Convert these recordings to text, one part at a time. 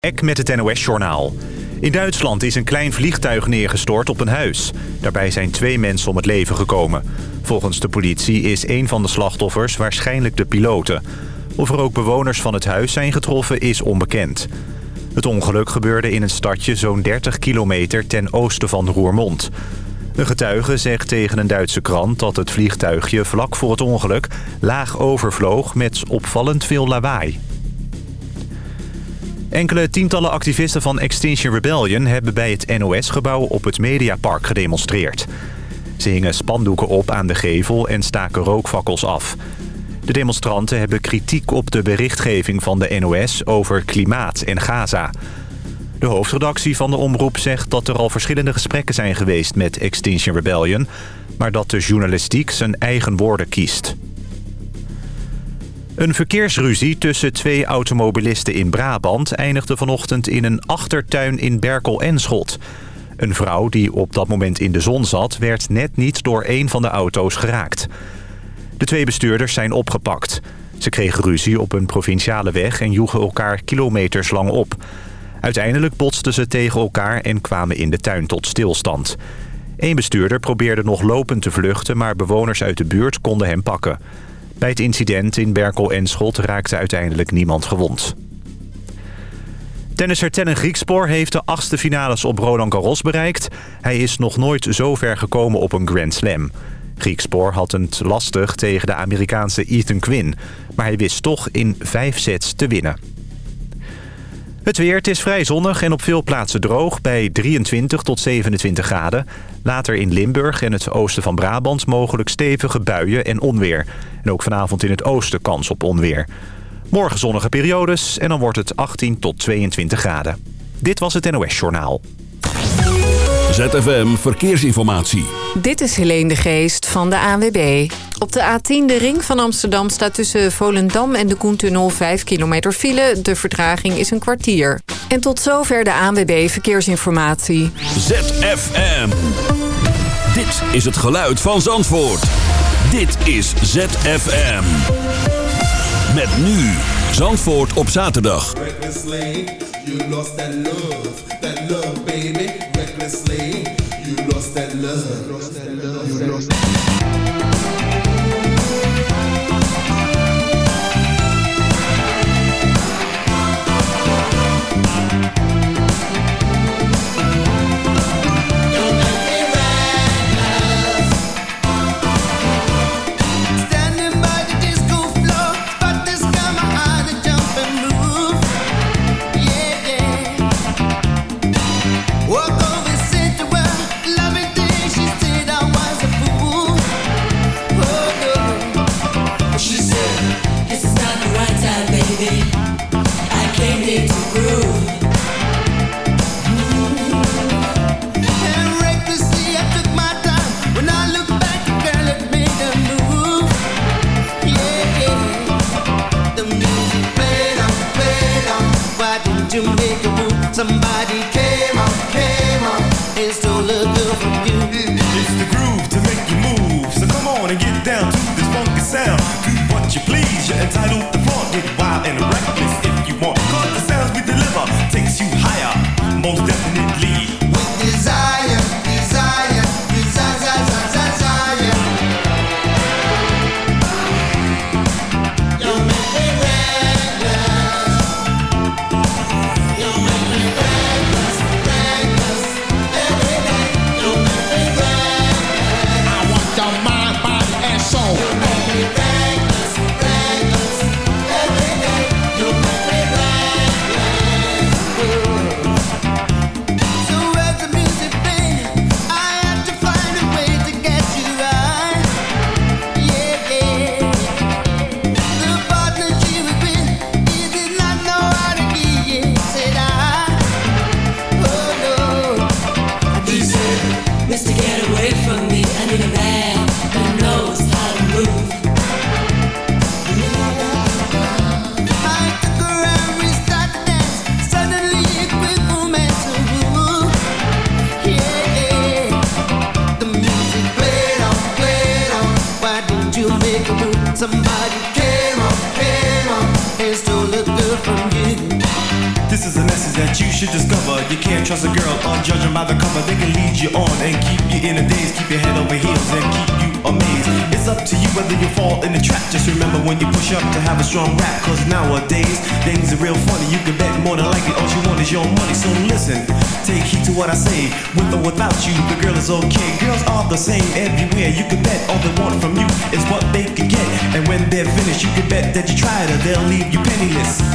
Ek met het NOS-journaal. In Duitsland is een klein vliegtuig neergestort op een huis. Daarbij zijn twee mensen om het leven gekomen. Volgens de politie is een van de slachtoffers waarschijnlijk de piloten. Of er ook bewoners van het huis zijn getroffen is onbekend. Het ongeluk gebeurde in een stadje zo'n 30 kilometer ten oosten van Roermond. Een getuige zegt tegen een Duitse krant dat het vliegtuigje vlak voor het ongeluk laag overvloog met opvallend veel lawaai. Enkele tientallen activisten van Extinction Rebellion hebben bij het NOS-gebouw op het Mediapark gedemonstreerd. Ze hingen spandoeken op aan de gevel en staken rookvakkels af. De demonstranten hebben kritiek op de berichtgeving van de NOS over klimaat en Gaza. De hoofdredactie van de omroep zegt dat er al verschillende gesprekken zijn geweest met Extinction Rebellion... maar dat de journalistiek zijn eigen woorden kiest. Een verkeersruzie tussen twee automobilisten in Brabant... eindigde vanochtend in een achtertuin in Berkel-en-Schot. Een vrouw die op dat moment in de zon zat... werd net niet door een van de auto's geraakt. De twee bestuurders zijn opgepakt. Ze kregen ruzie op een provinciale weg... en joegen elkaar kilometers lang op. Uiteindelijk botsten ze tegen elkaar en kwamen in de tuin tot stilstand. Eén bestuurder probeerde nog lopend te vluchten... maar bewoners uit de buurt konden hem pakken... Bij het incident in Berkel en Schot raakte uiteindelijk niemand gewond. Tennisser Tellen Griekspoor heeft de achtste finales op Roland Garros bereikt. Hij is nog nooit zo ver gekomen op een Grand Slam. Griekspoor had het lastig tegen de Amerikaanse Ethan Quinn. Maar hij wist toch in vijf sets te winnen. Het weer, het is vrij zonnig en op veel plaatsen droog bij 23 tot 27 graden. Later in Limburg en het oosten van Brabant mogelijk stevige buien en onweer. En ook vanavond in het oosten kans op onweer. Morgen zonnige periodes en dan wordt het 18 tot 22 graden. Dit was het NOS Journaal. ZFM Verkeersinformatie. Dit is Helene de Geest van de ANWB. Op de A10, de ring van Amsterdam, staat tussen Volendam en de Koentunnel 5 kilometer file. De vertraging is een kwartier. En tot zover de ANWB Verkeersinformatie. ZFM. Dit is het geluid van Zandvoort. Dit is ZFM. Met nu Zandvoort op zaterdag. Recklessly, you lost that love, that love, baby. Recklessly, you lost that love, lost that love, you lost. Standing takes you higher. Most definitely. That you try her, they'll leave you penniless.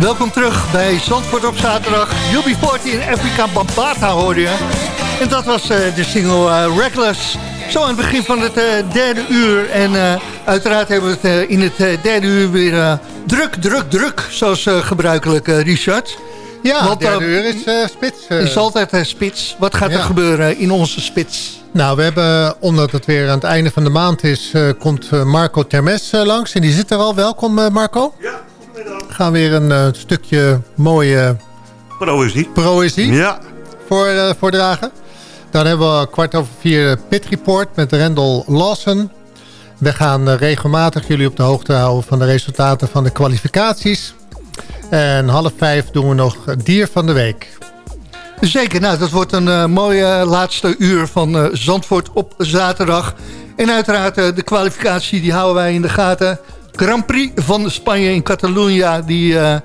Welkom terug bij Zandvoort op zaterdag. UB40 in Afrika Bambata hoorde je. En dat was eh, de single eh, Reckless. Zo aan het begin van het eh, derde uur. En eh, uiteraard hebben we het in het eh, derde uur weer druk, druk, druk. Zoals eh, gebruikelijk, Richard. Ja, Want, derde uur is eh, spits. is altijd spits. Wat gaat er gebeuren in onze spits? Nou, we hebben, omdat het weer aan het einde van de maand is... eh, komt Marco Termes langs. En die zit er al. Welkom, Marco. Ja. Gaan weer een eh, stukje mooie Proëzie. proëzie Ja. voor, eh, voordragen. Dan hebben we kwart over vier Pit Report met Randall Lawson. We gaan eh, regelmatig jullie op de hoogte houden van de resultaten van de kwalificaties. En half vijf doen we nog Dier van de Week. Zeker, nou, dat wordt een mooie laatste uur van eh, Zandvoort op zaterdag. En uiteraard de kwalificatie, die houden wij in de gaten. Grand Prix van Spanje in Catalunya, die, eh,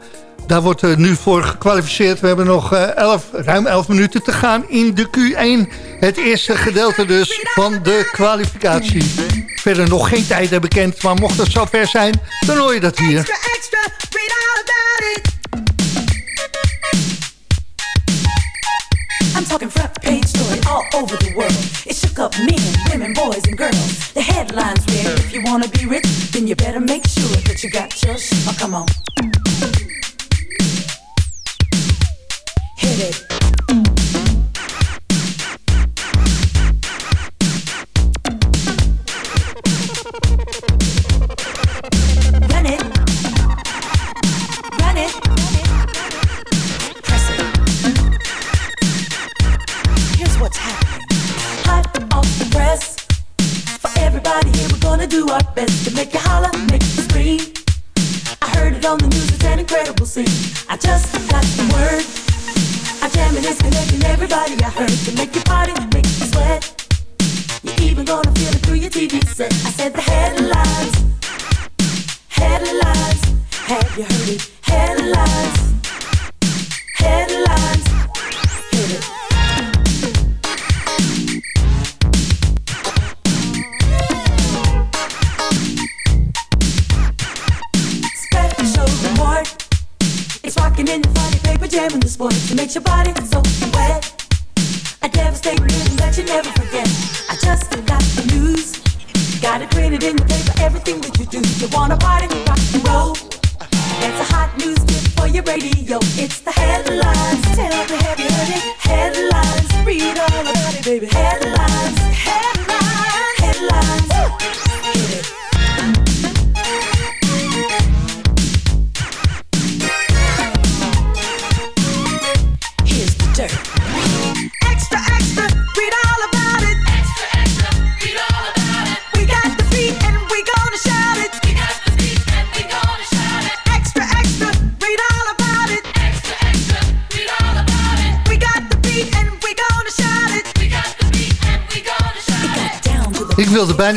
daar wordt eh, nu voor gekwalificeerd. We hebben nog eh, elf, ruim 11 minuten te gaan in de Q1. Het eerste gedeelte dus van de kwalificatie. Verder nog geen tijden bekend, maar mocht het zover zijn, dan hoor je dat hier. I'm talking all over the world. It shook up men, women, boys, and girls. The headlines read, if you wanna be rich, then you better make sure that you got your sh- Oh, come on. Hit it.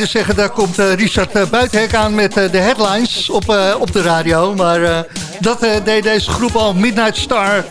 Zeggen, daar komt eh, Richard uh, Buitenhek aan met eh, de headlines op, eh, op de radio. Maar eh, dat eh, deed deze groep al, Midnight Star.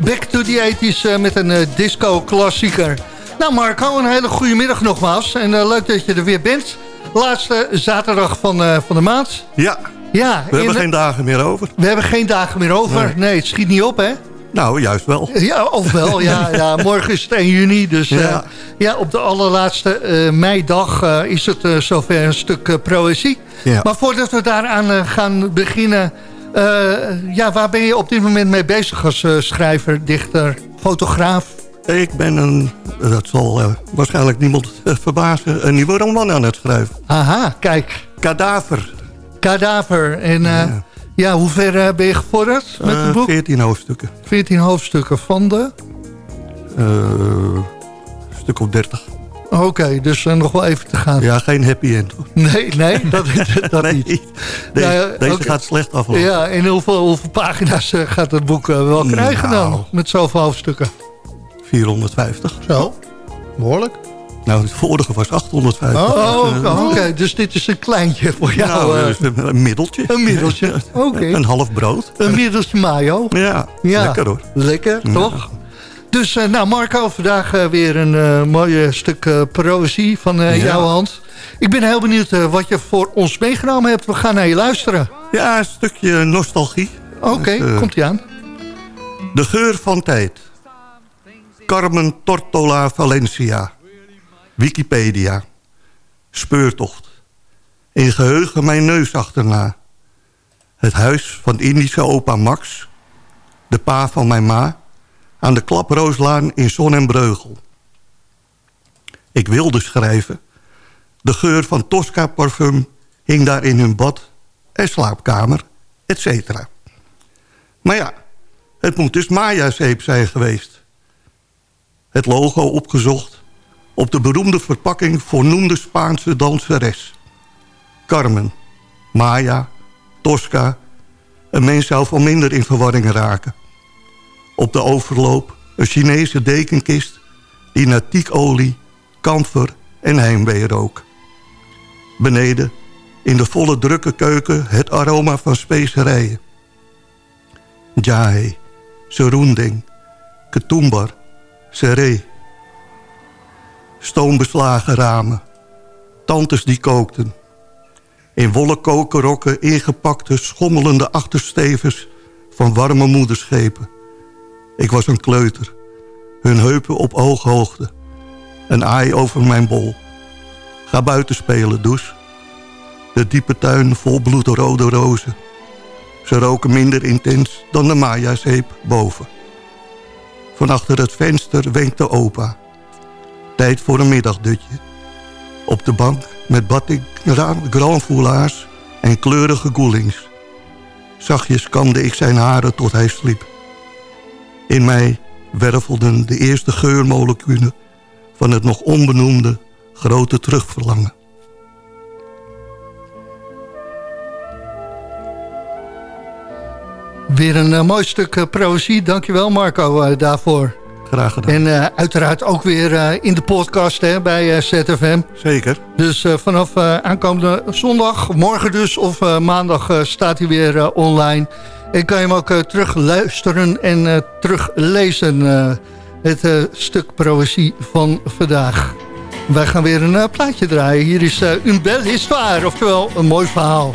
Back to the 80s eh, met een eh, disco-klassieker. Nou Marco, een hele goede middag nogmaals. En eh, leuk dat je er weer bent. Laatste zaterdag van, eh, van de maand. Ja, Ja, we hebben en, geen dagen meer over. we hebben geen dagen meer over. Nee. Nee, het schiet niet op hè. Nou, juist wel. Ja, of wel. Ja, ja, morgen is het 1 juni. Dus eh, ja. Ja. op de allerlaatste eh, meidag eh, is het zover een stuk proëzie. Ja. Maar voordat we daaraan gaan beginnen... ja, waar ben je op dit moment mee bezig als schrijver, dichter, fotograaf? Ik ben een, dat zal waarschijnlijk niemand eh, verbazen, een nieuwe roman aan het schrijven. Aha, kijk. Kadaver. Kadaver. En ja. Ja. hoe ver eh, ben je gevorderd met Eh, het boek? 14 hoofdstukken. 14 hoofdstukken van de... Eh, een stuk of 30. Oké, dus eh, nog wel even te gaan. Ja, geen happy end. hoor. Nee, nee, dat, dat nee, niet. Deze, Ja, ja, deze oké. gaat slecht aflopen. Ja, en hoeveel, hoeveel pagina's eh, gaat het boek eh, wel krijgen Nou. dan? Met zoveel hoofdstukken. 450. Zo, behoorlijk. Nou, het vorige was 850. Oh, Dus, eh, oké, dus dit is een kleintje voor jou. nou, eh, dus een, middeltje. een middeltje. Oké. Een half brood. Een middeltje mayo. Ja, Ja. lekker hoor. Lekker, Ja. toch? Dus nou Marco, vandaag weer een eh mooie stuk poëzie van Ja. jouw hand. Ik ben heel benieuwd wat je voor ons meegenomen hebt. We gaan naar je luisteren. Ja, een stukje nostalgie. Oké, Dus, eh, komt ie aan. De geur van tijd. Carmen Tortola Valencia. Wikipedia. Speurtocht. In geheugen mijn neus achterna. Het huis van Indische opa Max. De pa van mijn ma. Aan de Klaprooslaan in Zon en Breugel. Ik wilde schrijven. De geur van Tosca parfum hing daar in hun bad en slaapkamer, etc. Maar ja, het moet dus Maya-zeep zijn geweest. Het logo opgezocht. Op de beroemde verpakking voornoemde Spaanse danseres. Carmen, Maya, Tosca. Een mens zou van minder in verwarring raken. Op de overloop een Chinese dekenkist... die naar tiekolie, kamfer en heimwee rook. Beneden, in de volle drukke keuken... het aroma van specerijen. Jahe, serunding, ketumbar, seree. Stoombeslagen ramen, tantes die kookten. In wollen kokerrokken ingepakte schommelende achterstevens... van warme moederschepen. Ik was een kleuter, hun heupen op ooghoogte. Een aai over mijn bol. Ga buiten spelen, Does. De diepe tuin vol bloedrode rozen. Ze roken minder intens dan de Maya-zeep boven. Van achter het venster wenkte opa. Tijd voor een middagdutje. Op de bank met batik, grandfoulaars en kleurige goelings. Zachtjes kamde ik zijn haren tot hij sliep. In mij wervelden de eerste geurmoleculen van het nog onbenoemde grote terugverlangen. Weer een eh, mooi stuk uh. Dankjewel Marco uh, daarvoor. Graag gedaan. En uh, uiteraard ook weer uh, in de podcast hè, bij uh, ZFM. Zeker. Dus vanaf aankomende zondag, morgen dus, of maandag staat hij weer online. En kan je hem ook terug luisteren en teruglezen. het stuk proëzie van vandaag. Wij gaan weer een plaatje draaien. Hier is Une belle histoire, oftewel een mooi verhaal.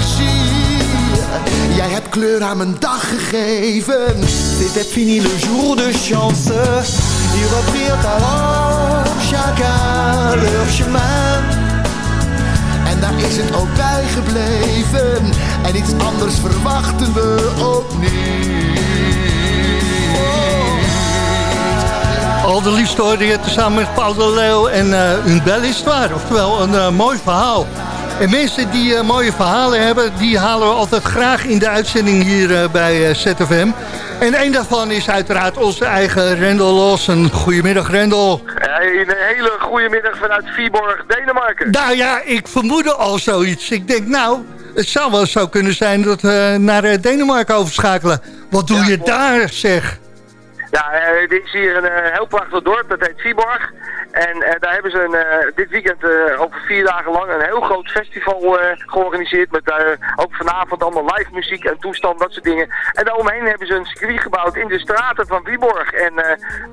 Jij hebt kleur aan mijn dag gegeven. C'était fini le jour de chance. Ils reprirent alors chacun leur chemin. En daar is het ook bij gebleven. En iets anders verwachten we ook niet. Al de liefste hoorde je tezamen met Paul de Leeuw en eh een belle histoire. Oftewel, een eh, mooi verhaal. En mensen die eh, mooie verhalen hebben... die halen we altijd graag in de uitzending hier eh, bij eh, ZFM. En een daarvan is uiteraard onze eigen Rendel Lawson. Goedemiddag, Rendel. Hey, een hele goede middag vanuit Viborg, Denemarken. Nou ja, ik vermoedde al zoiets. Ik denk, nou, het zou wel zo kunnen zijn dat we naar Denemarken overschakelen. Wat doe je daar, zeg? Ja, dit is hier een heel prachtig dorp, dat heet Viborg. En eh, daar hebben ze een, eh, dit weekend eh, over vier dagen lang een heel groot festival georganiseerd. Met ook vanavond allemaal live muziek en toestand, dat soort dingen. En daaromheen hebben ze een circuit gebouwd in de straten van Viborg. En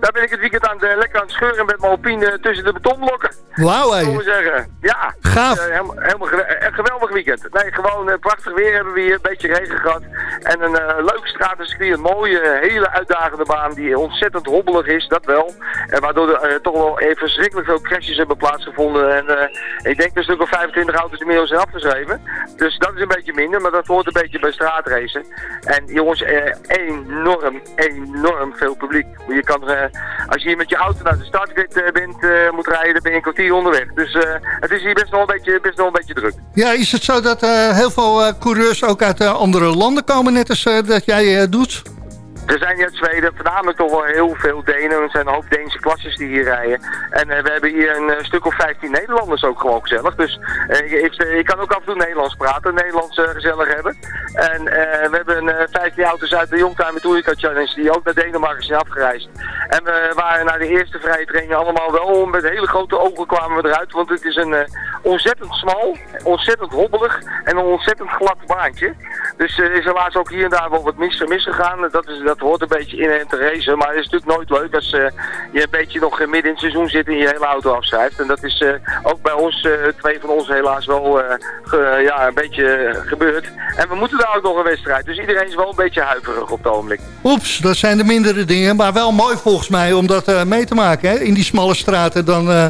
daar ben ik het weekend aan de, lekker aan het scheuren met mijn alpine tussen de betonblokken. Wauw, hé. We zeggen. Ja. Gaaf. Helemaal, helemaal gewe- een geweldig weekend. Nee, gewoon prachtig weer hebben we hier. Een beetje regen gehad. En een leuke stratencircuit. Een mooie, hele uitdagende baan die ontzettend hobbelig is. Dat wel. En waardoor er toch wel even verschrikkelijk veel crashes hebben plaatsgevonden. En eh, ik denk een stuk of 25 auto's inmiddels zijn afgeschreven. Dus dat is een beetje minder. Maar dat hoort een beetje bij straatracen. En jongens, eh, enorm, enorm veel publiek. Je kan, eh, als je hier met je auto naar de startgrid bent, moet rijden, dan ben je een kwartier onderweg. Dus het is hier best wel een beetje, best wel een beetje druk. Ja, is het zo dat heel veel coureurs ook uit andere landen komen, net als dat jij doet? Er zijn uit Zweden voornamelijk toch wel heel veel Denen. Er zijn een hoop Deense klasses die hier rijden. En eh, we hebben hier een eh, stuk of 15 Nederlanders ook gewoon gezellig. Dus eh, ik, ik kan ook af en toe Nederlands praten, Nederlands gezellig hebben. En we hebben eh 15 auto's uit de Youngtimer Tourica Challenge die ook naar Denemarken zijn afgereisd. En we waren naar de eerste vrije training allemaal wel met hele grote ogen kwamen we eruit. Want het is een ontzettend smal, ontzettend hobbelig en een ontzettend glad baantje. Dus er is helaas ook hier en daar wel wat mis, misgegaan. Dat, is, dat hoort een beetje in en te racen. Maar het is natuurlijk nooit leuk als eh, je een beetje nog midden in het seizoen zit en je hele auto afschrijft. En dat is eh, ook bij ons, eh, twee van ons helaas wel eh, ge- ja, een beetje eh, gebeurd. En we moeten daar ook nog een wedstrijd. Dus iedereen is wel een beetje huiverig op het ogenblik. Oeps, dat zijn de mindere dingen, maar wel mooi volgens mij om dat eh, mee te maken. Hè? In die smalle straten, dan, eh,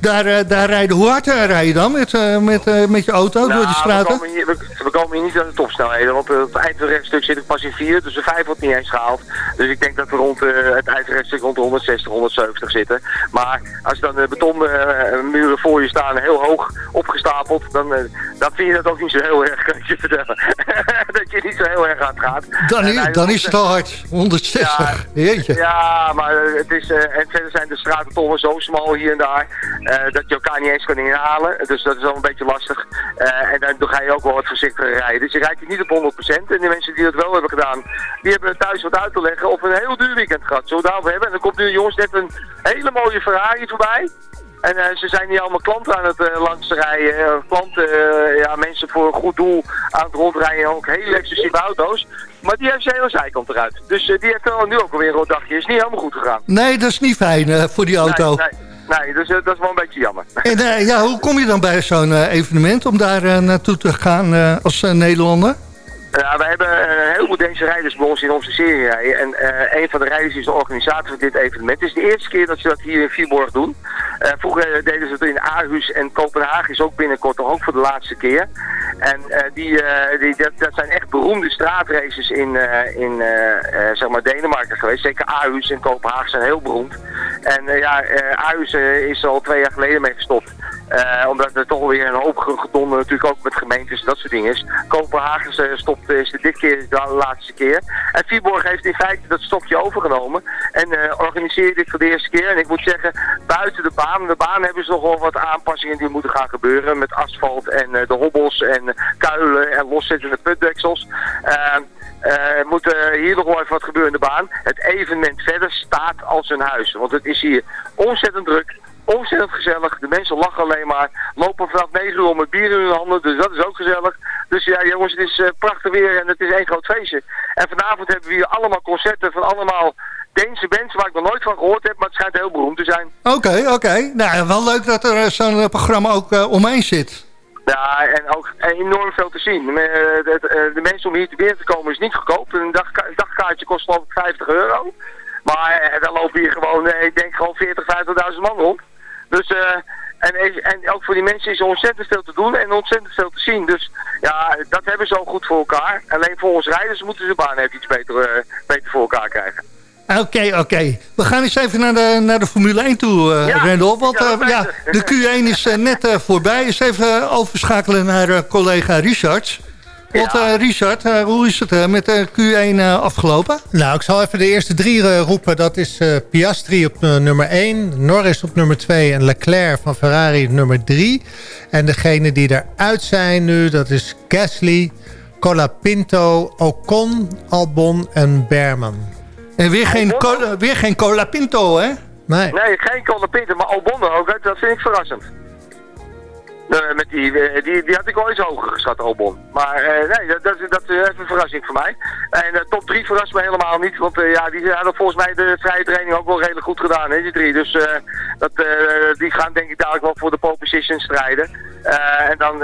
daar, eh, daar rijden. Hoe hard eh, rij je dan met, eh, met, eh, met je auto door die Nou, We straten? komen, hier, we, we komen hier niet aan de topsnelheden, want eh, het eindrechtstuk zit ik pas in 4, dus de 5 wordt niet eens gehaald. Dus ik denk dat we rond eh, het eindrechtstuk rond de 160, 170 zitten. Maar als dan de betonmuren voor je staan, heel hoog opgestapeld, dan, eh, dan vind je dat ook niet zo heel erg, kan ik je vertellen. dat je niet zo heel erg hard gaat. Dan, En i- hij- dan is het al hard. 160. Jeetje. ja, maar eh, het is, eh, en verder zijn de straten toch wel zo smal hier en daar, eh, dat je elkaar niet eens kan inhalen. Dus dat is wel een beetje lastig. Eh, en dan, ga je ook wel wat voorzichtiger rijden. Dus je rijdt hier niet op 100%. En de mensen die dat wel hebben gedaan, die hebben thuis wat uit te leggen of een heel duur weekend gehad. Zullen we daarover hebben? En dan komt nu jongens net een hele mooie Ferrari voorbij. En eh, ze zijn hier allemaal klanten aan het uh, langs rijden. eh, klanten, eh, ja, mensen voor een goed doel aan het rondrijden. Ook hele exclusieve auto's. Maar die heeft zijn hele zijkant eruit. Dus eh, die heeft wel nu ook alweer een dagje. Is niet helemaal goed gegaan. Nee, dat is niet fijn eh, voor die auto. Nee, nee, nee dus eh, dat is wel een beetje jammer. En eh, ja, hoe kom je dan bij zo'n eh, evenement om daar naartoe te gaan als Nederlander? Ja, we hebben een heleboel Deense rijders bij ons in onze serie rijden. En eh, een van de rijders is de organisator van dit evenement. Het is de eerste keer dat ze dat hier in Viborg doen. Eh, vroeger deden ze het in Aarhus en Kopenhagen is ook binnenkort ook voor de laatste keer. En eh, die, eh, die, dat, zijn echt beroemde straatraces in, eh, in eh, eh, zeg maar Denemarken geweest. Zeker Aarhus en Kopenhagen zijn heel beroemd. En eh, ja, eh, Aarhus eh, is al twee jaar geleden mee gestopt. Eh, omdat er toch weer een hoop gedonder natuurlijk ook met gemeentes en dat soort dingen is. Kopenhagen eh, stopt, is dit keer de laatste keer. En Viborg heeft in feite dat stokje overgenomen. En eh organiseert dit voor de eerste keer. En ik moet zeggen, buiten de baan, de baan hebben ze nog wel wat aanpassingen die moeten gaan gebeuren. Met asfalt en eh, de hobbels en eh, kuilen en loszittende putdeksels. Eh, moet er hier nog wel even wat gebeuren in de baan. Het evenement verder staat als een huis. Want het is hier ontzettend druk. Ontzettend gezellig. De mensen lachen alleen maar. Lopen vanaf 9 uur om met bier in hun handen. Dus dat is ook gezellig. Dus ja jongens, het is eh, prachtig weer en het is één groot feestje. En vanavond hebben we hier allemaal concerten van allemaal Deense bands waar ik nog nooit van gehoord heb. Maar het schijnt heel beroemd te zijn. Oké, oké. Nou, wel leuk dat er eh, zo'n eh, programma ook omheen zit. Ja, en ook enorm veel te zien. De, de- de mensen om hier te binnen te komen is niet goedkoop. Een, dag, een dagkaartje kost geloof ik 50 euro. Maar dan lopen hier gewoon, ik denk gewoon 40, 50.000 man rond. Dus, eh, en, en ook voor die mensen is er ontzettend veel te doen en ontzettend veel te zien. Dus ja, dat hebben ze ook goed voor elkaar. Alleen voor ons rijders moeten ze de baan even iets beter, eh, beter voor elkaar krijgen. Oké, oké. We gaan eens even naar de, naar de Formule 1 toe, eh Ja, Rendel. Want ja, de Q1 is net voorbij. Eens even overschakelen naar collega Richard. Want eh, Richard, eh, hoe is het eh, met de Q1 eh, afgelopen? Nou, ik zal even de eerste drie roepen. Dat is eh, Piastri op nummer 1, Norris op nummer 2 en Leclerc van Ferrari op nummer 3. En degene die eruit zijn nu, dat is Gasly, Colapinto, Ocon, Albon en Berman. En weer geen, cola, weer geen Cola Pinto, hè? Nee. Nee, geen Colin Pinter, maar Albon ook. hè. Dat vind ik verrassend. Eh, met die, eh, die, die had ik wel eens hoger geschat, Albon. Maar eh, nee, dat, dat, dat is een verrassing voor mij. En top 3 verrast me helemaal niet. Want ja, die hadden volgens mij de vrije training ook wel redelijk goed gedaan, hè, die drie. Dus dat, die gaan denk ik dadelijk wel voor de pole position strijden. En dan,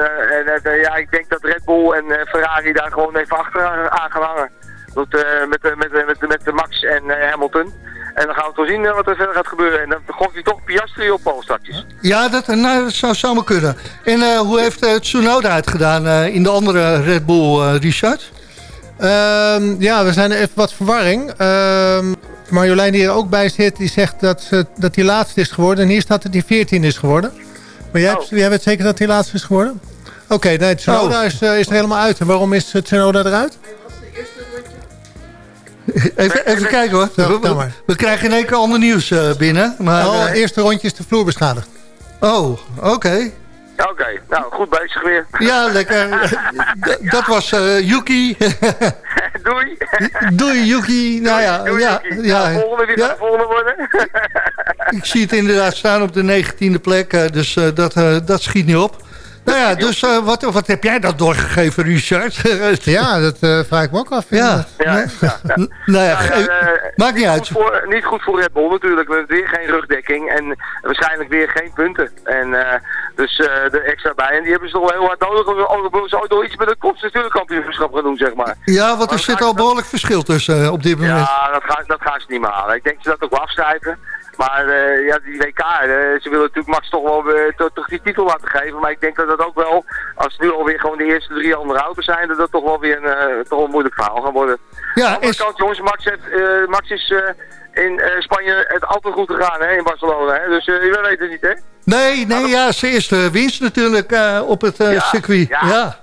ja, ik denk dat Red Bull en Ferrari daar gewoon even achter aan gaan hangen. Met, met, met, met de Max en Hamilton. En dan gaan we toch zien eh, wat er verder gaat gebeuren. En dan gokt hij toch Piastri op Paul straks. Ja, dat, nou, dat zou zomaar kunnen. En eh, hoe heeft uh, Tsunoda het gedaan eh, in de andere Red Bull, eh, Richard? Ehm, ja, we zijn even wat verwarring. Ehm Marjolein die er ook bij zit, die zegt dat, ze, dat hij laatste is geworden. En hier staat dat hij 14 is geworden. Maar jij, hebt- jij weet zeker dat hij laatste is geworden? Oké, nee, Tsunoda Oh. is, eh, is er helemaal uit. En waarom is eh, Tsunoda eruit? Even, even kijken hoor. Zo, We, krijgen in één keer ander nieuws eh, binnen. Maar, oh, eh, eerste rondje is de vloer beschadigd. oh, oké. Oké, nou goed bezig weer. Ja, lekker. D- dat was eh, Yuki. Doei. Doei Yuki. Nou ja, Doei, ja, Yuki. ja, Nou, volgende wie ja. volgende worden? ik zie het inderdaad staan op de negentiende plek. dus eh, dat, dat schiet niet op. Nou ja, dus eh, wat, wat heb jij dat doorgegeven, Richard? Ja, dat eh, vraag ik me ook af. Ja. Ja, ja, ja. N- nou ja, Nou ja, eh, maakt niet goed uit. Voor, niet goed voor Red Bull natuurlijk. Met weer geen rugdekking en waarschijnlijk weer geen punten. En eh, dus eh er extra bij. En die hebben ze toch wel heel hard nodig. Willen ze ooit nog iets met het constructeurkampioenschap gaan doen, zeg maar. Ja, want er zit al behoorlijk verschil tussen eh, op dit moment. Ja, dat gaan, dat gaan ze niet meer halen. Ik denk dat ze dat ook wel afschrijven. Maar eh, ja, die WK, eh, ze willen natuurlijk Max toch wel to- toch die titel laten geven. Maar ik denk dat dat ook wel, als het nu alweer gewoon de eerste drie andere auto's zijn, dat dat toch wel weer een, toch een moeilijk verhaal gaan worden. Ja, Aan de andere is, kant, jongens, Max, heeft, Max is in Spanje het altijd goed gegaan, hè, in Barcelona. Hè? Dus je weet het niet, hè? nee, nee, ja, zijn eerste winst natuurlijk op het Ja, circuit. ja. Ja,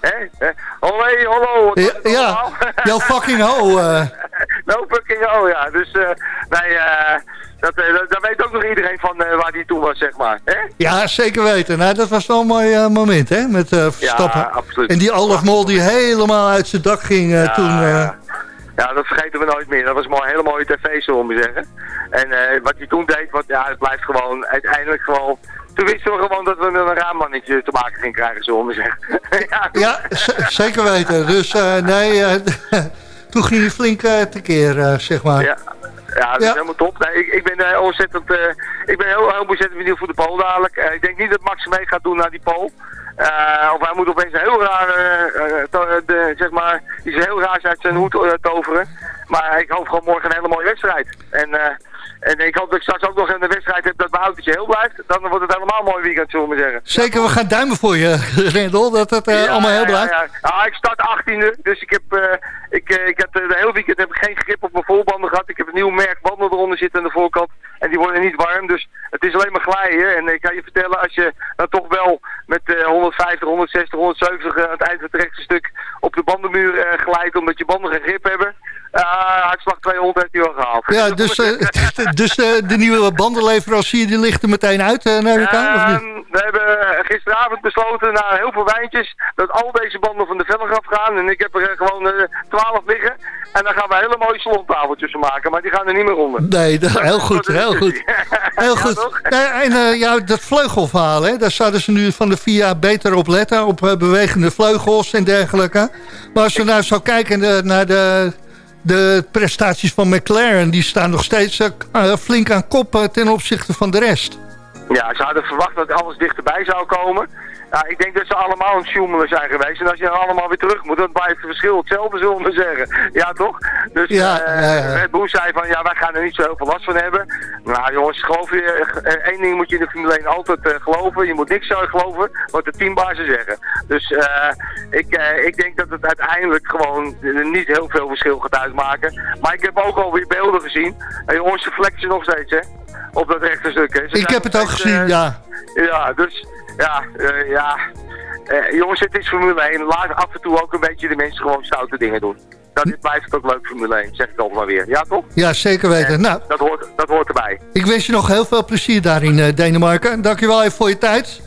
hè? hè? Hallo, ja, jouw fucking ho. no fucking oh ja. Dus eh, nee, eh, dat, eh, dat, weet ook nog iedereen van eh, waar die toen was, zeg maar. Hè? ja, zeker weten. Nou, dat was wel een mooi eh, moment, hè, met Verstappen. absoluut. En die Olaf Mol die helemaal uit zijn dak ging Ja, toen... ja. Ja, dat vergeten we nooit meer. Dat was een hele mooie tv-show, om te zeggen. En wat hij toen deed, wat, ja, het blijft gewoon uiteindelijk gewoon... Toen wisten we gewoon dat we een raammannetje te maken gingen krijgen, om te zeggen. ja, ja, zeker weten. Dus nee, toen ging hij flink tekeer, zeg maar. ja. Ja, dat Ja. is helemaal top. Nee, ik, ik ben eh, ontzettend, eh, ik ben heel, heel ontzettend benieuwd voor de Pool dadelijk. Eh, ik denk niet dat Max mee gaat doen naar die Pool. Eh, of hij moet opeens een heel raar, de, zeg maar, iets heel raars uit zijn hoed toveren. Maar ik hoop gewoon morgen een hele mooie wedstrijd. En, en ik hoop dat ik straks ook nog in de wedstrijd heb dat mijn autootje heel blijft. Dan wordt het helemaal een mooi weekend, zullen we maar zeggen. Zeker, we gaan duimen voor je, Rendel, dat het eh, Ja, allemaal heel blijft. Ja, ja. Ah, ik start 18e, dus ik heb, eh, ik, eh, ik heb de hele weekend heb ik geen grip op mijn voorbanden gehad. Ik heb een nieuw merk banden eronder zitten aan de voorkant en die worden niet warm, dus het is alleen maar glijden. En ik kan je vertellen, als je dan toch wel met eh, 150, 160, 170 eh, aan het eind van het rechte stuk op de bandenmuur glijdt omdat je banden geen grip hebben. Uh, hartslag 200 heeft hij wel gehaald. Ja, dus, eh, dus eh, de nieuwe bandenleverancier die ligt er meteen uit, eh of niet? Ehm, we hebben gisteravond besloten na heel veel wijntjes dat al deze banden van de velg afgaan. En ik heb er gewoon eh, 12 liggen. En dan gaan we hele mooie salontafeltjes van maken, maar die gaan er niet meer onder. Nee, dat- heel goed, heel goed. Heel Ja, goed. en ja, dat vleugelverhaal, hè, daar zouden ze nu van de VIA beter op letten, op bewegende vleugels en dergelijke. Maar als we nou zo kijken naar de, de prestaties van McLaren, die staan nog steeds eh, eh, flink aan kop eh, ten opzichte van de rest. Ja, ze hadden verwacht dat alles dichterbij zou komen. Ja, ik denk dat ze allemaal het sjoemelen zijn geweest. En als je dan allemaal weer terug moet, dan blijft het verschil hetzelfde, zullen we maar zeggen. Ja, toch? Dus Ja, eh, ja, ja. Red Bull zei van, ja, wij gaan er niet zo heel veel last van hebben. Nou jongens, geloof je, eh, één ding moet je in de Formule 1 altijd eh, geloven. Je moet niks zo geloven wat de teambazen zeggen. Dus eh, ik, ik denk dat het uiteindelijk gewoon niet heel veel verschil gaat uitmaken. Maar ik heb ook alweer beelden gezien. En jongens, ze flexen nog steeds, hè? Op dat rechte stuk, hè? Ze Ik heb het steeds, gezien, ja. ja, dus ja, eh, ja. Eh, jongens, het is Formule 1. Laat af en toe ook een beetje de mensen gewoon stoute dingen doen. Dan dit blijft ook leuk Formule 1, zeg ik altijd maar weer. Ja, toch? Ja, zeker weten. Nou, Dat hoort, dat hoort erbij. ik wens je nog heel veel plezier daar in eh, Denemarken. Dankjewel even voor je tijd.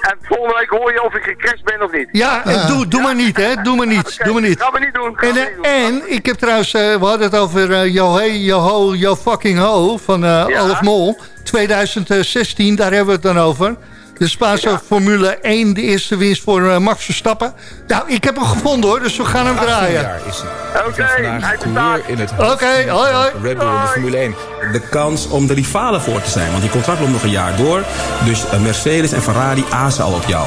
En volgende week hoor je of ik gecrashed ben of niet. Ja, en doe, doe maar niet, hè. Doe maar niet, Oké, doe maar niet. Gaan we niet doen. En, we eh, niet doen. en ik heb trouwens, eh, we hadden het over eh, Yo Hey, Yo Ho, Yo Fucking Ho van eh Ja. Olaf Mol. 2016, daar hebben we het dan over. De Spaanse Formule 1, de eerste winst voor eh, Max Verstappen. Nou, ik heb hem gevonden hoor, dus we gaan hem draaien. jaar is hij. Oké, Vandaag hij coureur bestaat. in het Oké, hoi hoi. Red Bull in de Formule 1. de kans om de rivalen voor te zijn. Want die contract loopt nog een jaar door. Dus eh, Mercedes en Ferrari azen al op jou.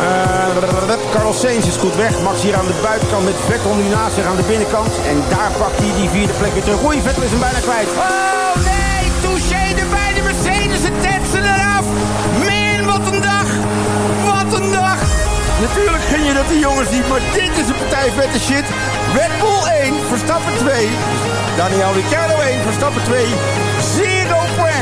eh, Carlos Sainz is goed weg. Max hier aan de buitenkant met Vettel nu naast zich aan de binnenkant. En daar pakt hij die vierde plek weer terug. Oei, Vettel is hem bijna kwijt. Oh nee, touché erbij. De Mercedes, het tetsen eraf. Man, wat een dag. Wat een dag. Natuurlijk gun je dat die jongens niet, maar dit is een partij vette shit. Red Bull 1, Verstappen 2. Daniel Ricciardo 1, Verstappen 2. Zero point.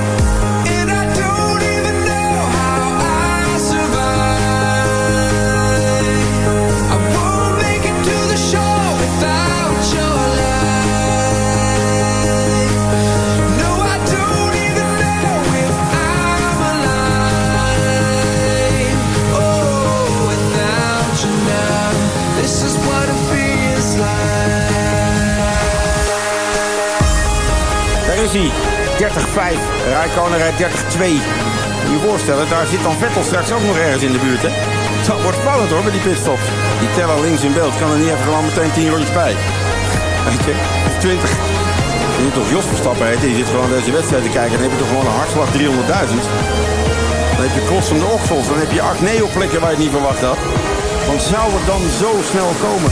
Daar is hij. 30-5. Rijkonen rijdt 30-2. Moet je voorstellen, daar zit dan Vettel straks ook nog ergens in de buurt. Hè? Dat wordt spannend hoor, met die pitstops. Die teller links in beeld kan er niet even gewoon meteen 10 rondjes bij. Weet je, 20. Je moet toch Jos Verstappen heet, die zit gewoon deze wedstrijd te kijken. Dan heb je toch gewoon een hartslag 300.000. Dan heb je de oksels. Dan heb je acht neoplekken waar je het niet verwacht had. Want zou het dan zo snel komen?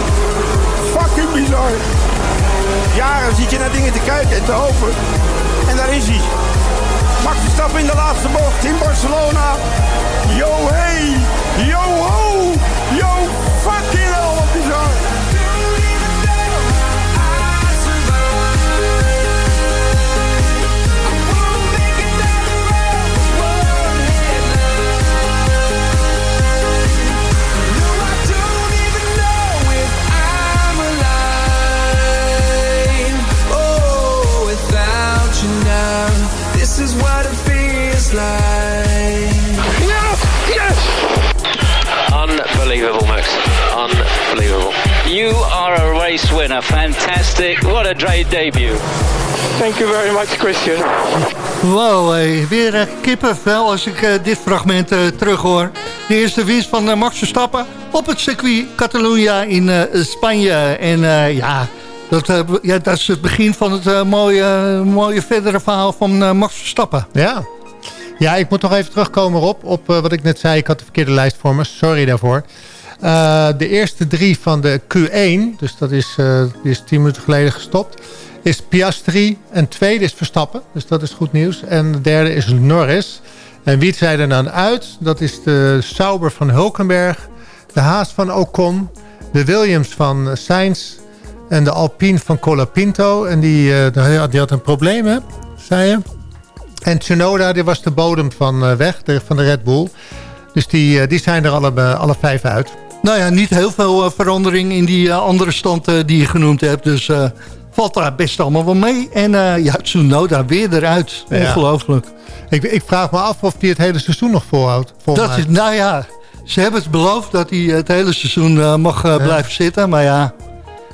Fucking bizar. Jaren zit je naar dingen te kijken en te hopen. En daar is hij. Max Verstappen in de laatste bocht in Barcelona. Yo hey, yo ho, yo fucking hell, wat bizar. Is what it feels like. Yes! Yes! Unbelievable, Max. Unbelievable. You are a race winner. Fantastic. What a great debut. Thank you very much, Christian. Wow, hey, weer uh, kippenvel als ik eh, dit fragment uh, terughoor. De eerste winst van uh, Max Verstappen op het circuit Catalunya in Spanje. En ja, dat, ja, dat is het begin van het mooie, mooie verdere verhaal van Max Verstappen. Ja. Ja, ik moet nog even terugkomen op, op wat ik net zei. Ik had de verkeerde lijst voor me, sorry daarvoor. de eerste drie van de Q1, dus dat is, die is tien minuten geleden gestopt is Piastri. En tweede is Verstappen. Dus dat is goed nieuws. En de derde is Norris. En wie zei er dan uit? Dat is de Sauber van Hulkenberg. De Haas van Ocon. De Williams van Sainz. En de Alpine van Colapinto. En die, uh, die had een probleem, hè? Zei je? En Tsunoda, die was de bodem van uh, weg. De, van de Red Bull. Dus die, uh, die zijn er alle, alle vijf uit. Nou ja, niet heel veel verandering in die andere stand die je genoemd hebt. Dus valt daar best allemaal wel mee. En uh, ja, Tsunoda weer eruit. Ongelooflijk. Ik, ik, vraag me af of hij het hele seizoen nog volhoudt. Dat is, nou ja, ze hebben het beloofd dat hij het hele seizoen uh, mag ja. blijven zitten. Maar ja,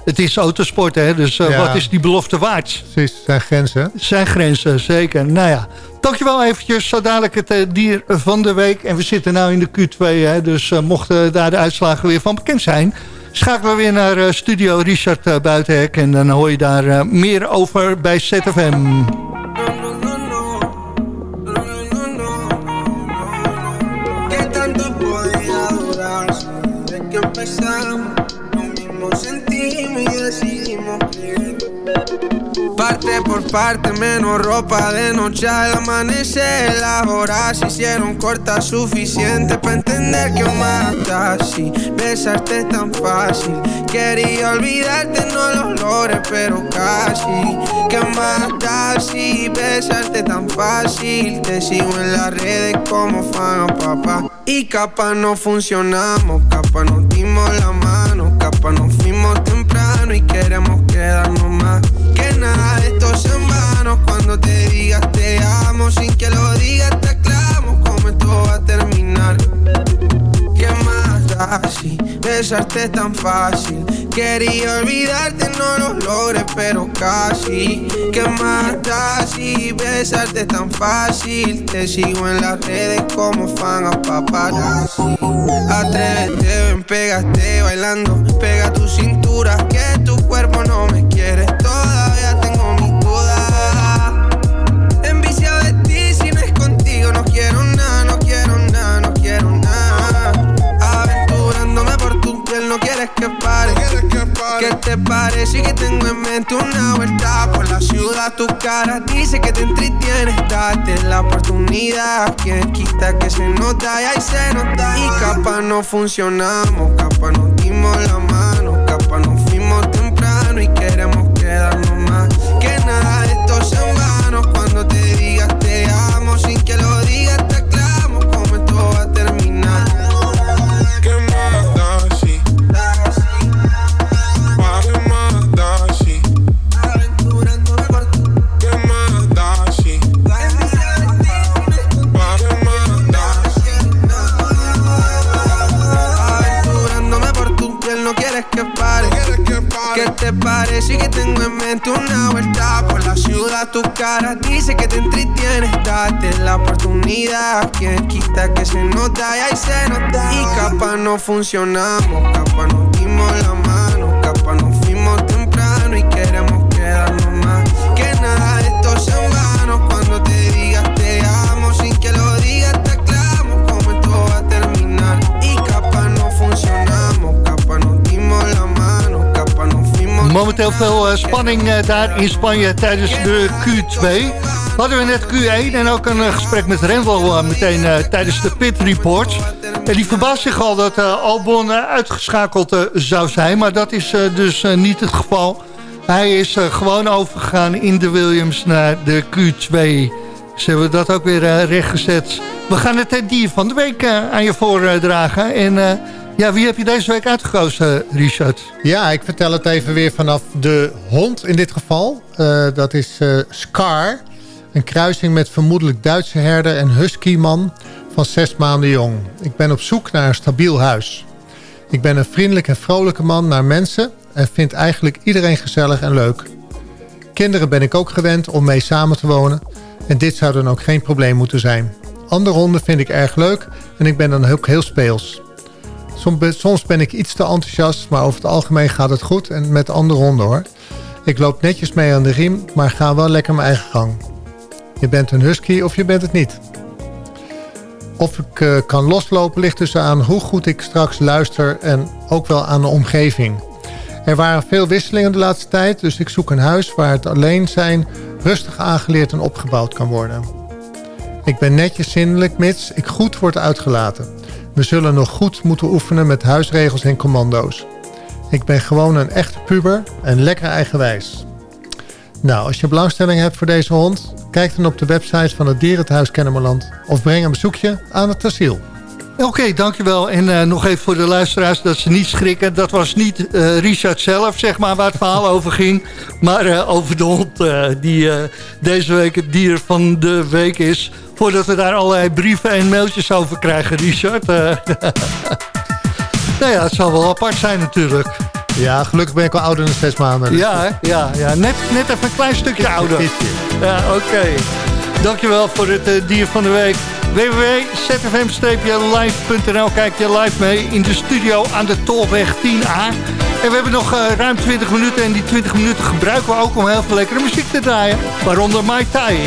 het is autosport, hè, dus ja. wat is die belofte waard? Precies, zijn grenzen. Zijn grenzen, zeker. Nou ja, dankjewel eventjes. Zo dadelijk het dier van de week. En we zitten nu in de Q2, hè, dus mochten daar de uitslagen weer van bekend zijn schakelen we weer naar studio Richard Buitenhek. En dan hoor je daar meer over bij ZFM. Parte por parte, menos ropa de noche al amanecer. Las horas se hicieron cortas, suficiente para entender que mata así. Besarte es tan fácil. Quería olvidarte, no lo logré, pero casi. Que mata si besarte tan fácil. Te sigo en las redes como fan papá. Y capa no funcionamos, capa nos dimos la mano, capa nos fuimos temprano y queremos quedarnos más. Que nada de esto es en vano cuando te digas te amo sin que lo digas te aclamo como esto va a terminar. ¿Qué más da si besarte es tan fácil? Quería olvidarte, no lo logré, pero casi. ¿Qué más da si besarte es tan fácil? Te sigo en las redes como fan a paparazzi. Atrévete, ven, pegaste bailando. Pega tu que tu cuerpo no me quiere. Todavía tengo mis dudas. Enviciado de ti, si no es contigo, no quiero nada, no quiero nada, no quiero nada. Aventurándome por tu piel, no quieres que pare. ¿Qué te parece que tengo en mente una vuelta por la ciudad? Tu cara dice que te entretiene. Date la oportunidad. Quien quita que se nota y ahí se nota. Y capa no funcionamos, capa nos dimos la mano, nada de Tu cara dice que te entretienes, date la oportunidad. Quien quita que se nota y ahí se nota. Y capaz no funcionamos, capaz nos dimos la mano, Momenteel veel eh, spanning eh, daar in Spanje tijdens de Q2. Hadden we net Q1 en ook een eh, gesprek met Rendel eh, meteen tijdens de Pit Report. En die verbaast zich al dat Albon uitgeschakeld zou zijn. Maar dat is dus niet het geval. Hij is gewoon overgegaan in de Williams naar de Q2. Ze hebben dat ook weer rechtgezet. We gaan het dier van de week aan je voordragen. En ja, wie heb je deze week uitgekozen, eh, Richard? Ja, ik vertel het even weer vanaf de hond in dit geval. Eh, dat is eh, Scar. Een kruising met vermoedelijk Duitse herder en huskyman van zes maanden jong. Ik ben op zoek naar een stabiel huis. Ik ben een vriendelijk en vrolijke man naar mensen... en vind eigenlijk iedereen gezellig en leuk. Kinderen ben ik ook gewend om mee samen te wonen... en dit zou dan ook geen probleem moeten zijn. Andere honden vind ik erg leuk en ik ben dan ook heel speels. Soms ben, ik iets te enthousiast, maar over het algemeen gaat het goed... en met andere honden hoor. Ik loop netjes mee aan de riem, maar ga wel lekker mijn eigen gang. Je bent een husky of je bent het niet. Of ik eh, kan loslopen ligt dus aan hoe goed ik straks luister en ook wel aan de omgeving. Er waren veel wisselingen de laatste tijd, dus ik zoek een huis waar het alleen zijn rustig aangeleerd en opgebouwd kan worden. Ik ben netjes zindelijk mits ik goed word uitgelaten. We zullen nog goed moeten oefenen met huisregels en commando's. Ik ben gewoon een echte puber en lekker eigenwijs. Nou, als je belangstelling hebt voor deze hond... kijk dan op de website van het Dierenthuis Kennemerland... of breng een bezoekje aan het asiel. Oké, dankjewel. En eh, nog even voor de luisteraars dat ze niet schrikken. Dat was niet eh, Richard zelf, zeg maar, waar het verhaal over ging. Maar eh, over de hond die deze week het dier van de week is. Voordat we daar allerlei brieven en mailtjes over krijgen, Richard. nou ja, het zal wel apart zijn natuurlijk. Ja, gelukkig ben ik al ouder dan zes maanden. dus- Ja, hè? ja, ja. Net, net even een klein stukje ouder. Ja, oké. Dankjewel voor het dier van de week. www.zfm-live.nl Kijk je live mee in de studio aan de Tolweg 10A. En we hebben nog eh, ruim 20 minuten. En die 20 minuten gebruiken we ook om heel veel lekkere muziek te draaien. Waaronder My Tai.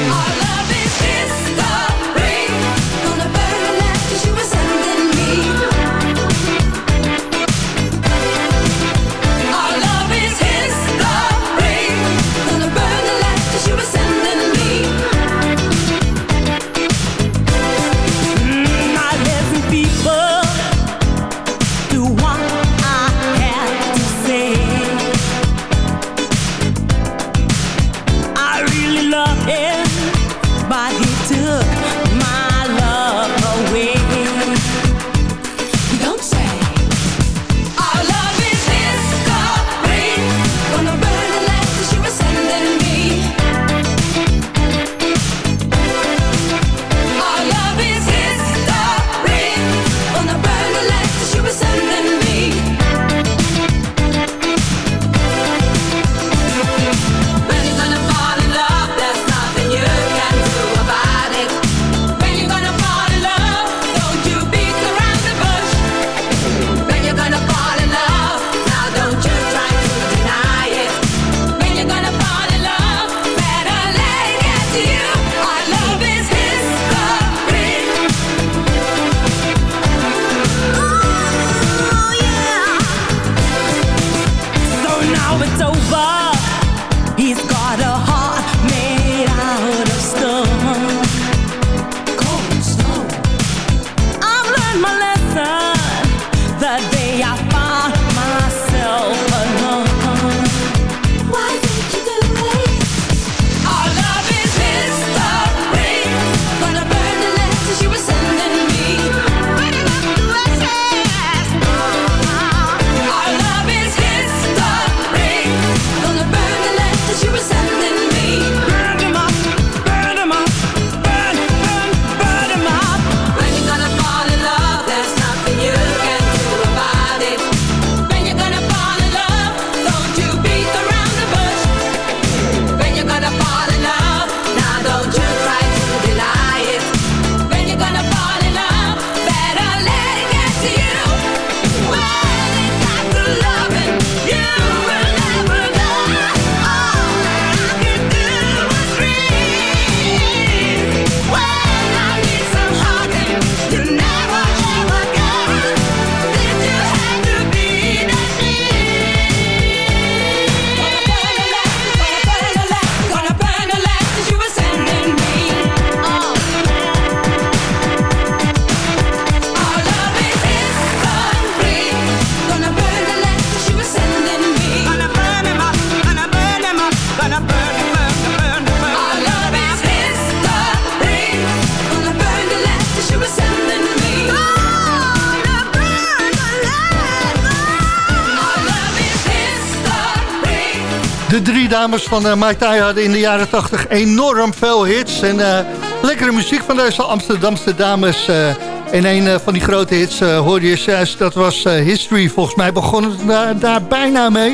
Van uh, Mai Tai hadden in de jaren 80 enorm veel hits. En uh, lekkere muziek van deze Amsterdamse dames. Uh, en een van die grote hits hoorde je juist, dat was History. Volgens mij begon het daar bijna mee.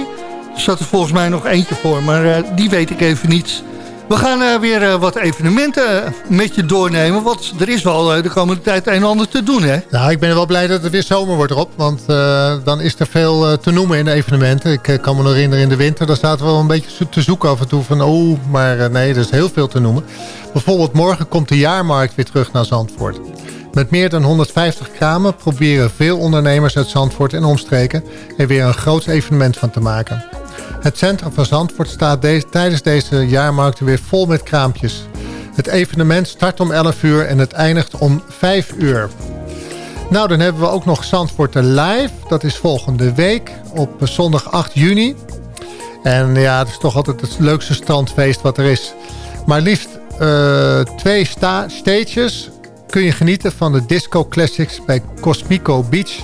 Er zat er volgens mij nog eentje voor, maar die weet ik even niet. We gaan uh, weer uh, wat evenementen met je doornemen. Want er is wel uh, de komende tijd een en ander te doen, hè? Nou, ik ben wel blij dat het weer zomer wordt erop. Want dan is er veel te noemen in de evenementen. Ik kan me nog herinneren in de winter. Daar zaten we wel een beetje te zoeken af en toe. Van, oh, maar nee, er is heel veel te noemen. Bijvoorbeeld morgen komt de jaarmarkt weer terug naar Zandvoort. Met meer dan 150 kramen proberen veel ondernemers uit Zandvoort en omstreken... er weer een groot evenement van te maken. Het centrum van Zandvoort staat deze, tijdens deze jaarmarkt weer vol met kraampjes. Het evenement start om 11 uur en het eindigt om 5 uur. Nou, dan hebben we ook nog Zandvoort Live. Dat is volgende week op zondag 8 juni. En ja, het is toch altijd het leukste strandfeest wat er is. Maar liefst uh, twee sta stages kun je genieten van de Disco Classics bij Cosmico Beach...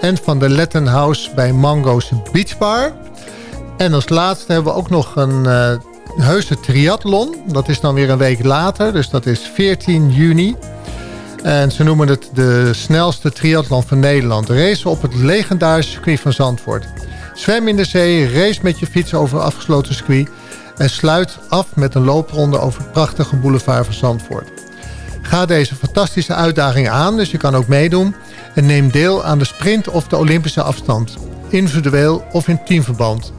en van de Latin House bij Mango's Beach Bar... En als laatste hebben we ook nog een uh, heuse triathlon. Dat is dan weer een week later, dus dat is 14 juni. En ze noemen het de snelste triathlon van Nederland. Race op het legendarische circuit van Zandvoort. Zwem in de zee, race met je fiets over een afgesloten circuit... en sluit af met een loopronde over het prachtige boulevard van Zandvoort. Ga deze fantastische uitdaging aan, dus je kan ook meedoen... en neem deel aan de sprint of de Olympische afstand. Individueel of in teamverband.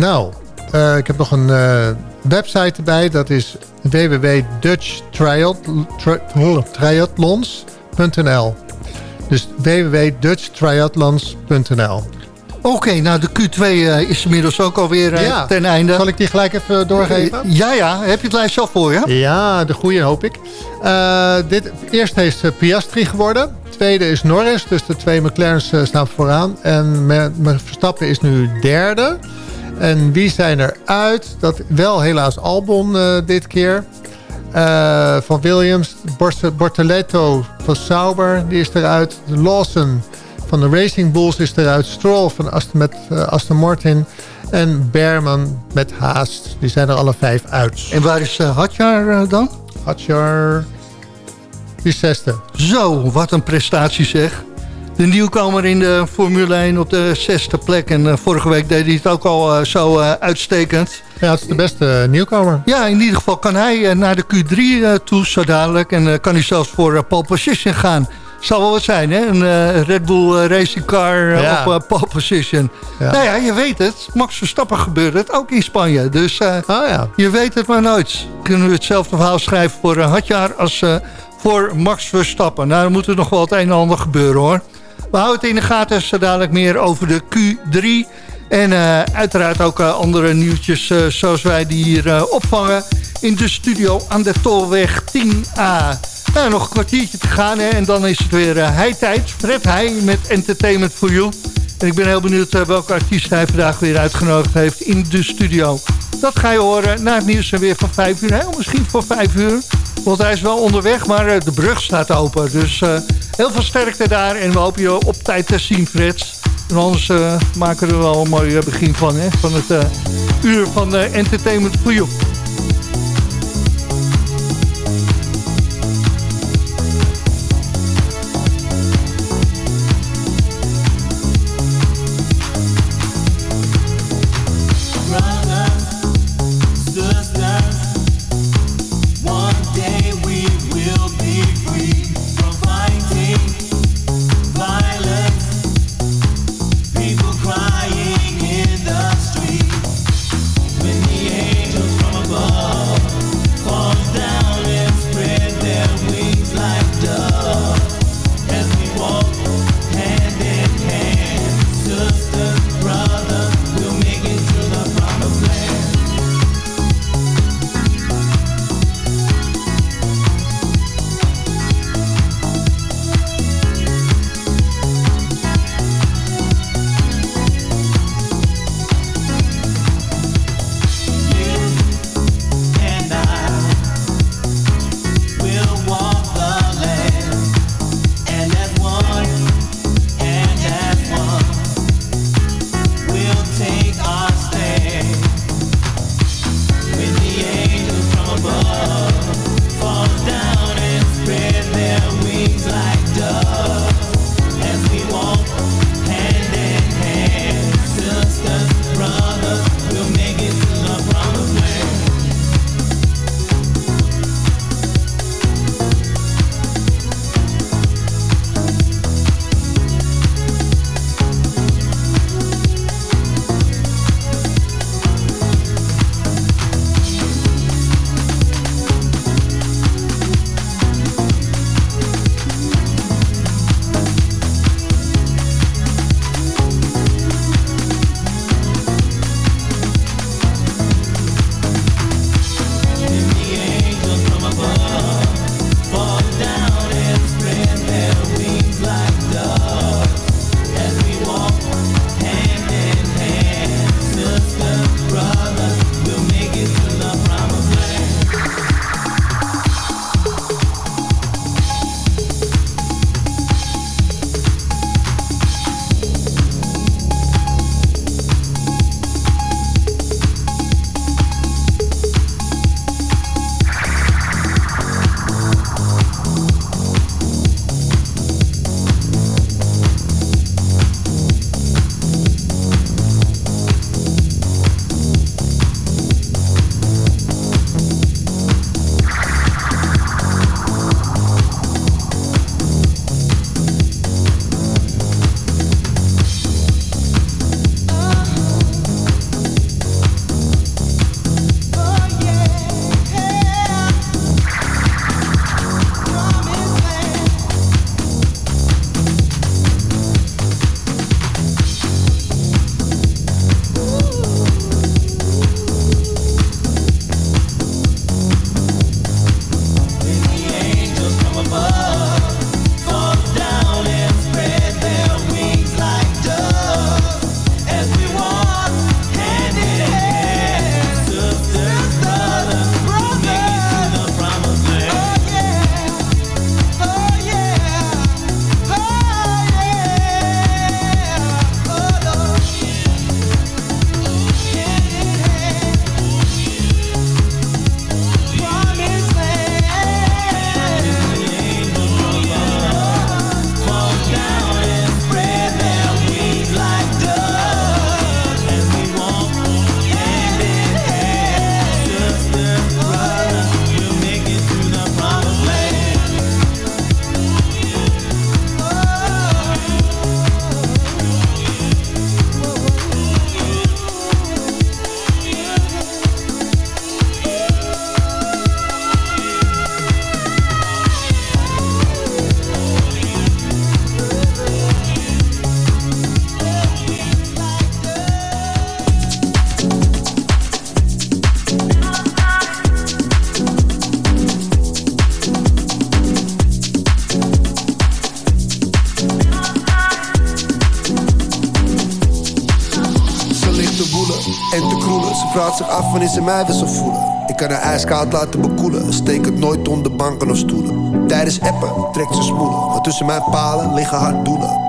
Nou, uh, ik heb nog een uh, website erbij. Dat is www.dutchtriathlons.nl Dus www.dutchtriathlons.nl Oké, okay, nou de Q2 uh, is inmiddels ook alweer ja. ten einde. Zal ik die gelijk even doorgeven? ja, ja. Heb je het lijstje al voor je? Ja, de goede hoop ik. Dit, eerst is Piastri geworden. Tweede is Norris, dus de twee McLaren's staan vooraan. En Verstappen is nu derde. En wie zijn er uit? Dat wel helaas Albon uh, dit keer. Uh, van Williams. Bortoletto van Sauber, die is eruit. Lawson van de Racing Bulls is eruit. Stroll van Aston, met uh, Aston Martin. En Berman met Haast. Die zijn er alle vijf uit. En waar is Hadjar dan? Hadjar... Die zesde. Zo, wat een prestatie zeg de nieuwkomer in de Formule 1 op de zesde plek. En uh, vorige week deed hij het ook al uh, zo uh, uitstekend. Ja, het is de beste nieuwkomer. Ja, in ieder geval kan hij naar de Q3 toe zo dadelijk. En kan hij zelfs voor pole position gaan. Zal wel wat zijn, hè? Een Red Bull Racing Car ja. op pole position. Ja. Nou ja, je weet het. Max Verstappen gebeurt het ook in Spanje. Dus oh, ja. je weet het maar nooit. Kunnen we hetzelfde verhaal schrijven voor Hadjar als voor Max Verstappen. Nou, dan moet er nog wel het een en ander gebeuren, hoor. We houden het in de gaten, zo dadelijk meer over de Q3. En uh, uiteraard ook uh, andere nieuwtjes uh, zoals wij die hier opvangen in de studio aan de Tolweg 10A. Nou, nog een kwartiertje te gaan hè, en dan is het weer hij tijd. Fred Heij met Entertainment for You. En ik ben heel benieuwd welke artiest hij vandaag weer uitgenodigd heeft in de studio. Dat ga je horen na het nieuws weer van 5 uur. Misschien voor 5 uur. Want hij is wel onderweg, maar de brug staat open. Dus Heel veel sterkte daar en we hopen je op tijd te zien, Frits. Anders uh, maken we er wel een mooi eh, begin van, hè? Van het uh, uur van Entertainment for You. Vraagt zich af wanneer ze mij weer zal voelen. Ik kan haar ijskoud laten bekoelen. Steek het nooit onder banken of stoelen. Tijdens appen trekt ze smoelen. Maar tussen mijn palen liggen haar doelen.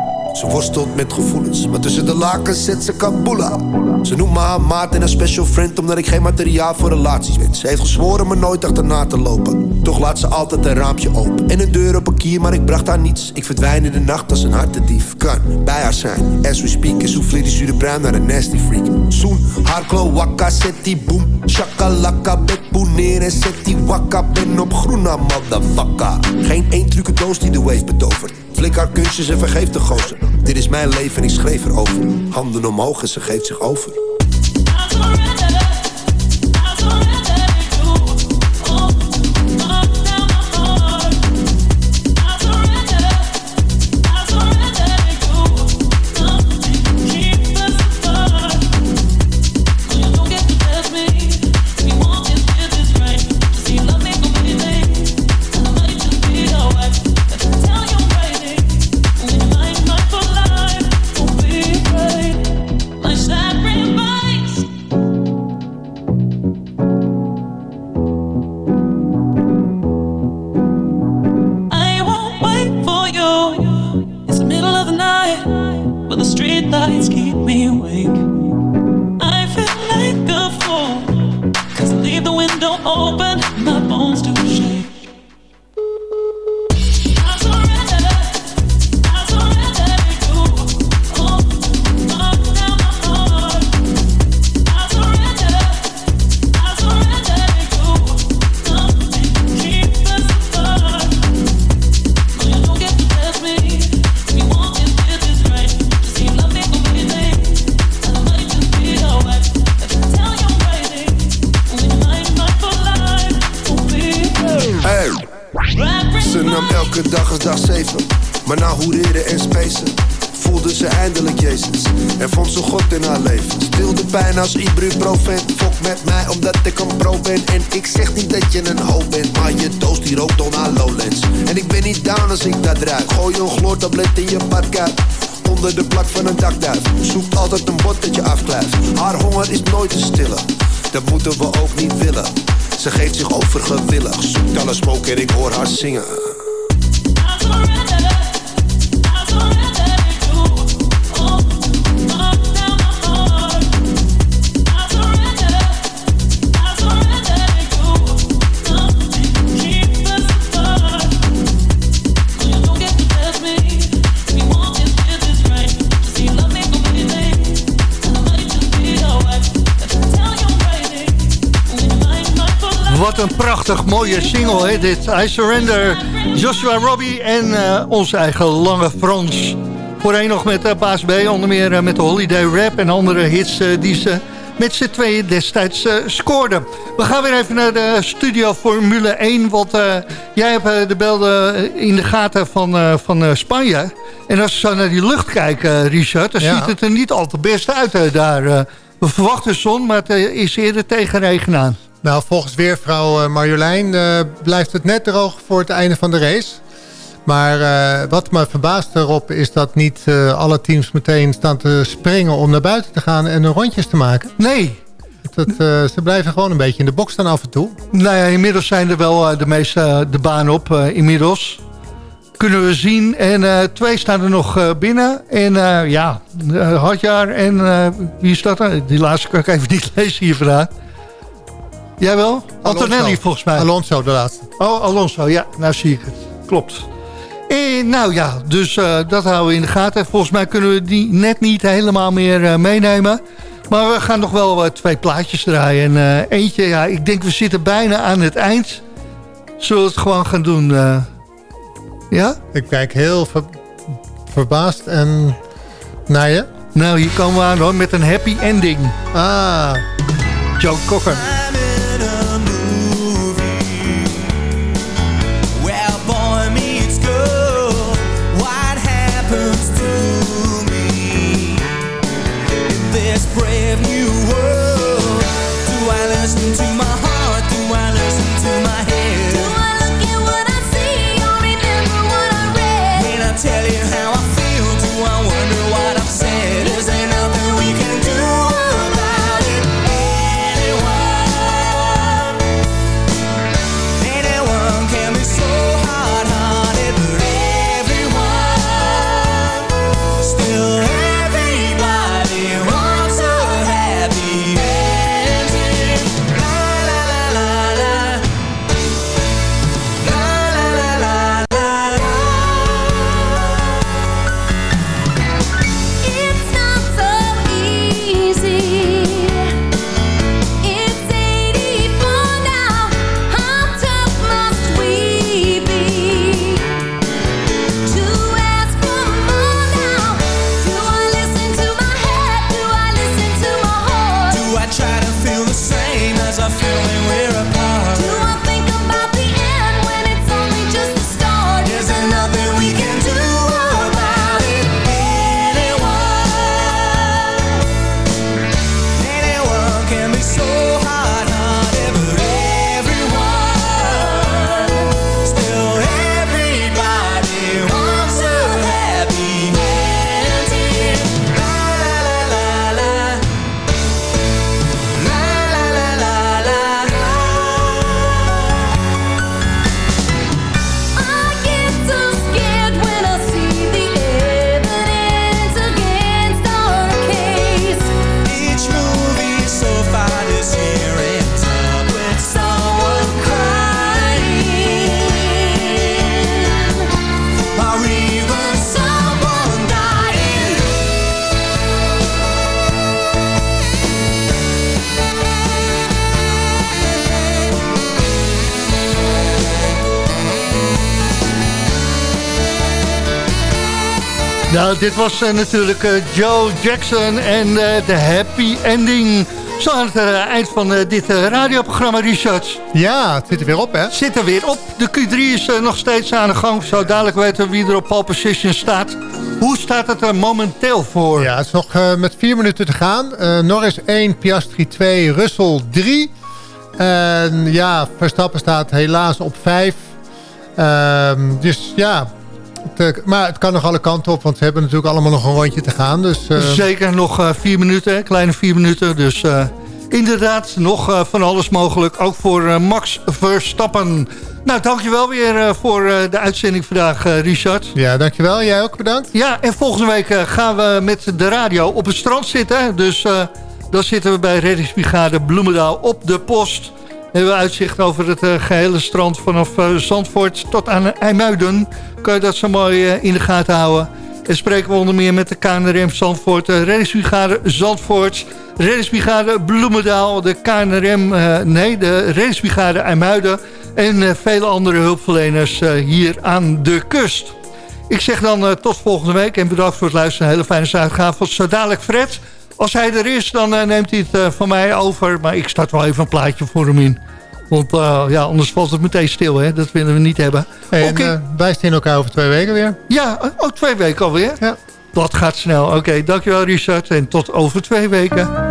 Ze worstelt met gevoelens, maar tussen de lakens zet ze kaboela. Ze noemt me haar maat en een special friend, omdat ik geen materiaal voor relaties ben. Ze heeft gezworen me nooit achterna te lopen. Toch laat ze altijd een raampje open. En een deur op een kier, maar ik bracht haar niets. Ik verdwijn in de nacht als een hartedief. Kan bij haar zijn, as we speak. En souffleer die zure bruin naar een nasty freak. Zoen, haar wakka, zet die boom. Shakalaka, bed neer en zet die wakka. Ben op groena, motherfucker. Geen één truke doos die de wave betovert. Flik haar kunstjes en vergeef de gozer. Dit is mijn leven en ik schreef erover. Handen omhoog ze geeft zich over. But the street lights keep me awake. I feel like a fool, cause I leave the window open, my bones do shake. Haar honger is nooit te stillen. Dat moeten we ook niet willen. Ze geeft zich over gewillig. Zoekt alle smoke en ik hoor haar zingen. Een prachtig mooie single, hè, dit. I Surrender, Joshua Robbie en eh, onze eigen Lange Frans. Voorheen nog met uh, Baas B, onder meer eh, met de Holiday Rap en andere hits eh, die ze met z'n tweeën destijds eh, scoorden. We gaan weer even naar de studio Formule 1, want eh, jij hebt eh, de beelden in de gaten van, eh, van eh, Spanje. En als we zo naar die lucht kijken, Richard, dan Ja. ziet het er niet al te best uit eh, daar. eh. we verwachten zon, maar het eh, is eerder tegenregen aan. Nou, volgens weervrouw eh, Marjolein eh, blijft het net droog voor het einde van de race. Maar eh, wat me verbaast erop is dat niet alle teams meteen staan te springen om naar buiten te gaan en rondjes te maken. Nee. Dat, ze blijven gewoon een beetje in de box staan af en toe. Nou ja, inmiddels zijn er wel de meeste de baan op. inmiddels kunnen we zien. En twee staan er nog binnen. En ja, Hadjar en wie is dat? dan? Die laatste kan ik even niet lezen hier vandaan. Jij wel? Antonelli volgens mij. Alonso de laatste. Oh, Alonso, ja. Nou zie ik het. Klopt. En nou ja, dus eh, dat houden we in de gaten. Volgens mij kunnen we die net niet helemaal meer eh, meenemen. Maar we gaan nog wel eh, twee plaatjes draaien. En eh, eentje, ja, ik denk we zitten bijna aan het eind. Zullen we het gewoon gaan doen? eh? ja? Ik kijk heel ver- verbaasd en naar je. Nou, hier komen we aan hoor, met een happy ending. Ah. Joe Cocker. Dit was eh, natuurlijk eh, Joe Jackson en eh, de happy ending. Zo aan het eind van dit radioprogramma, Richard. Ja, het zit er weer op, hè? Zit er weer op. De Q3 is nog steeds aan de gang. Zo dadelijk weten we wie er op pole position staat. Hoe staat het er momenteel voor? Ja, het is nog met vier minuten te gaan. Eh, Norris 1, Piastri 2, Russell 3. En ja, Verstappen staat helaas op 5. dus ja, het, maar het kan nog alle kanten op, want ze hebben natuurlijk allemaal nog een rondje te gaan. Dus, eh, Zeker nog eh, vier minuten, kleine vier minuten. Dus eh, inderdaad, nog van alles mogelijk. Ook voor Max Verstappen. Nou, dankjewel weer voor de uitzending vandaag, Richard. Ja, dankjewel. Jij ook bedankt. Ja, en volgende week gaan we met de radio op het strand zitten. Dus eh, dan zitten we bij Reddingsbrigade Bloemendaal op de post. Hebben we uitzicht over het eh, gehele strand vanaf eh, Zandvoort tot aan IJmuiden. Kan je dat zo mooi eh, in de gaten houden. En spreken we onder meer met de KNRM Zandvoort, de Reddingsbrigade Zandvoort, Reddingsbrigade Bloemendaal, de KNRM, eh, nee, de Reddingsbrigade IJmuiden en eh, vele andere hulpverleners eh, hier aan de kust. Ik zeg dan eh, tot volgende week en bedankt voor het luisteren. Een hele fijne zaterdagavond. Zo dadelijk Fred. Als hij er is, dan eh, neemt hij het eh, van mij over. Maar ik start wel even een plaatje voor hem in. Want eh, ja, anders valt het meteen stil. Hè? Dat willen we niet hebben. Hey, Oké. En, wij zien elkaar over twee weken weer. Ja, ook twee weken alweer. Ja. Dat gaat snel. Oké, dankjewel Richard. En tot over twee weken.